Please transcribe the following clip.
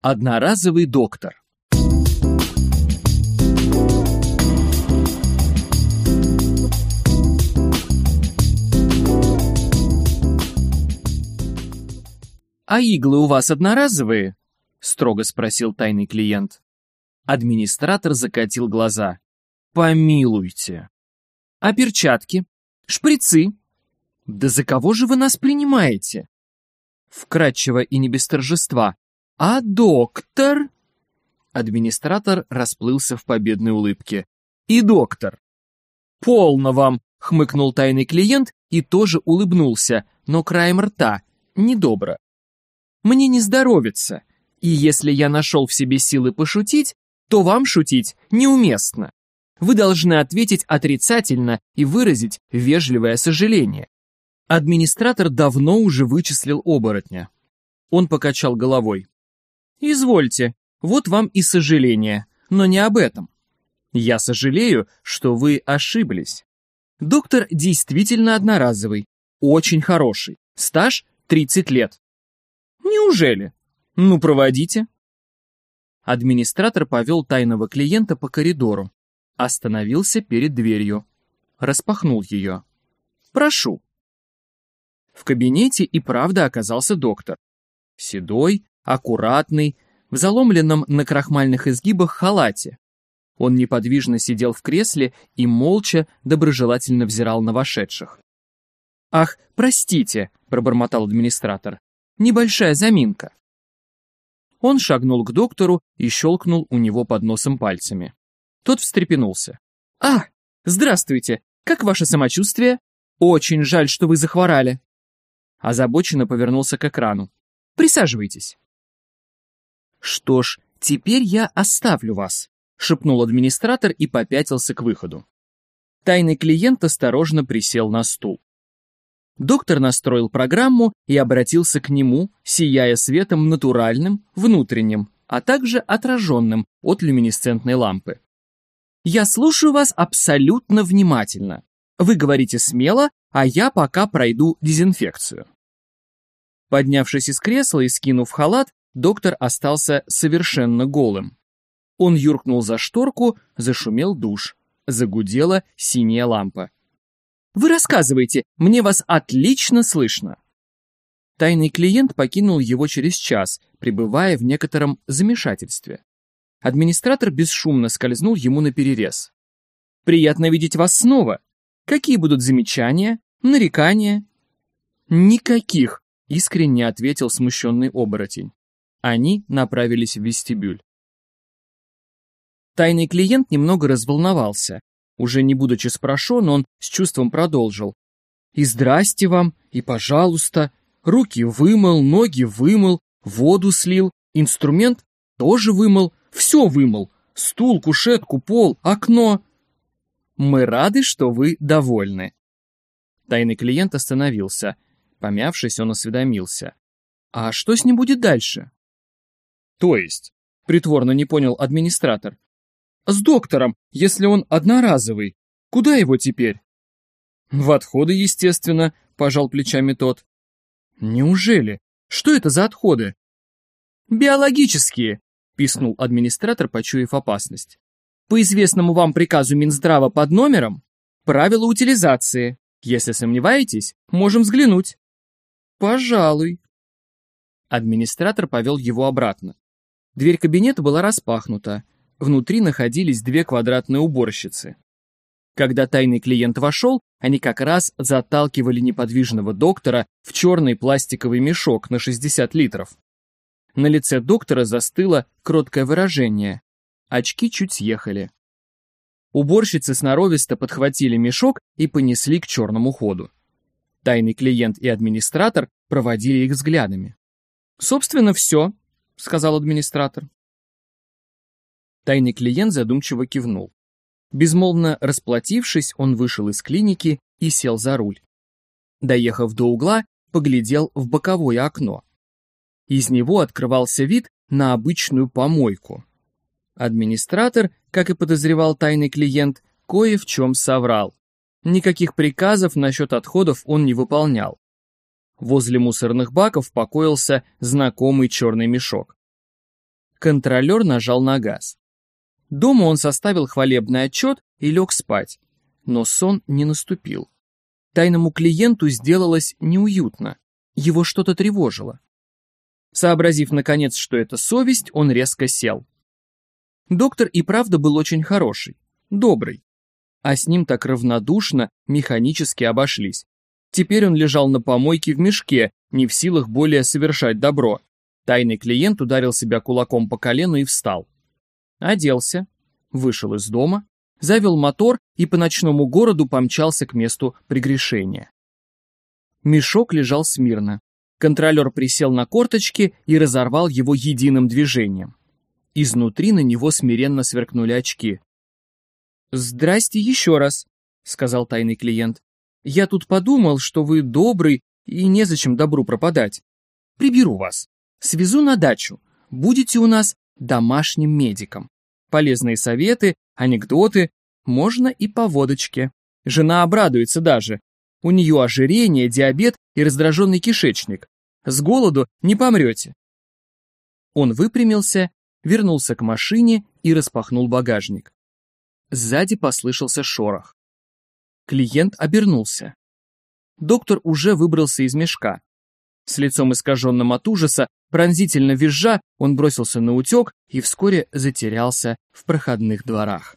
Одноразовый доктор. «А иглы у вас одноразовые?» — строго спросил тайный клиент. Администратор закатил глаза. «Помилуйте». «А перчатки? Шприцы?» «Да за кого же вы нас принимаете?» Вкратчиво и не без торжества. «А доктор?» Администратор расплылся в победной улыбке. «И доктор!» «Полно вам!» — хмыкнул тайный клиент и тоже улыбнулся, но краем рта, недобро. «Мне не здоровится, и если я нашел в себе силы пошутить, то вам шутить неуместно. Вы должны ответить отрицательно и выразить вежливое сожаление». Администратор давно уже вычислил оборотня. Он покачал головой. Извольте, вот вам и сожаление, но не об этом. Я сожалею, что вы ошиблись. Доктор действительно одноразовый, очень хороший, стаж 30 лет. Неужели? Ну, проводите. Администратор повел тайного клиента по коридору, остановился перед дверью, распахнул ее. Прошу. В кабинете и правда оказался доктор. Седой, аккуратный, в заломленном на крахмальных изгибах халате. Он неподвижно сидел в кресле и молча, доброжелательно взирал на вошедших. «Ах, простите», — пробормотал администратор, — «небольшая заминка». Он шагнул к доктору и щелкнул у него под носом пальцами. Тот встрепенулся. «А, здравствуйте! Как ваше самочувствие? Очень жаль, что вы захворали!» Озабоченно повернулся к экрану. «Присаживайтесь!» «Что ж, теперь я оставлю вас», — шепнул администратор и попятился к выходу. Тайный клиент осторожно присел на стул. Доктор настроил программу и обратился к нему, сияя светом натуральным, внутренним, а также отраженным от люминесцентной лампы. «Я слушаю вас абсолютно внимательно. Вы говорите смело, а я пока пройду дезинфекцию». Поднявшись из кресла и скинув халат, доктор остался совершенно голым. Он юркнул за шторку, зашумел душ. Загудела синяя лампа. «Вы рассказывайте, мне вас отлично слышно!» Тайный клиент покинул его через час, пребывая в некотором замешательстве. Администратор бесшумно скользнул ему на перерез. «Приятно видеть вас снова. Какие будут замечания, нарекания?» «Никаких», — искренне ответил смущенный оборотень. Они направились в вестибюль. Тайный клиент немного разволновался. Уже не будучи спрошен, он с чувством продолжил. «И здрасте вам, и пожалуйста. Руки вымыл, ноги вымыл, воду слил, инструмент тоже вымыл, все вымыл. Стул, кушетку, пол, окно. Мы рады, что вы довольны». Тайный клиент остановился. Помявшись, он осведомился. «А что с ним будет дальше?» То есть? Притворно не понял администратор. С доктором, если он одноразовый. Куда его теперь? В отходы, естественно, пожал плечами тот. Неужели? Что это за отходы? Биологические, пискнул администратор, почуяв опасность. По известному вам приказу Минздрава под номером правила утилизации. Если сомневаетесь, можем взглянуть. Пожалуй. Администратор повел его обратно. Дверь кабинета была распахнута. Внутри находились две квадратные уборщицы. Когда тайный клиент вошел, они как раз заталкивали неподвижного доктора в черный пластиковый мешок на 60 литров. На лице доктора застыло кроткое выражение. Очки чуть съехали. Уборщицы сноровисто подхватили мешок и понесли к черному ходу. Тайный клиент и администратор проводили их взглядами. «Собственно, все», — сказал администратор. Тайный клиент задумчиво кивнул. Безмолвно расплатившись, он вышел из клиники и сел за руль. Доехав до угла, поглядел в боковое окно. Из него открывался вид на обычную помойку. Администратор, как и подозревал тайный клиент, кое в чем соврал. Никаких приказов насчет отходов он не выполнял. Возле мусорных баков покоился знакомый черный мешок. Контролер нажал на газ. Дома он составил хвалебный отчет и лег спать, но сон не наступил. Тайному клиенту сделалось неуютно, его что-то тревожило. Сообразив, наконец, что это совесть, он резко сел. Доктор и правда был очень хороший, добрый. А с ним так равнодушно, механически обошлись. Теперь он лежал на помойке в мешке, не в силах более совершать добро. Тайный клиент ударил себя кулаком по колену и встал. Оделся, вышел из дома, завел мотор и по ночному городу помчался к месту прегрешения. Мешок лежал смирно. Контролер присел на корточки и разорвал его единым движением. Изнутри на него смиренно сверкнули очки. «Здрасте еще раз», — сказал тайный клиент. «Я тут подумал, что вы добрый и незачем добру пропадать. Приберу вас. Свезу на дачу. Будете у нас домашним медиком. Полезные советы, анекдоты, можно и по водочке. Жена обрадуется даже. У нее ожирение, диабет и раздраженный кишечник. С голоду не помрете. Он выпрямился, вернулся к машине и распахнул багажник. Сзади послышался шорох. Клиент обернулся. Доктор уже выбрался из мешка. С лицом искаженным от ужаса, пронзительно визжа, он бросился на утек и вскоре затерялся в проходных дворах.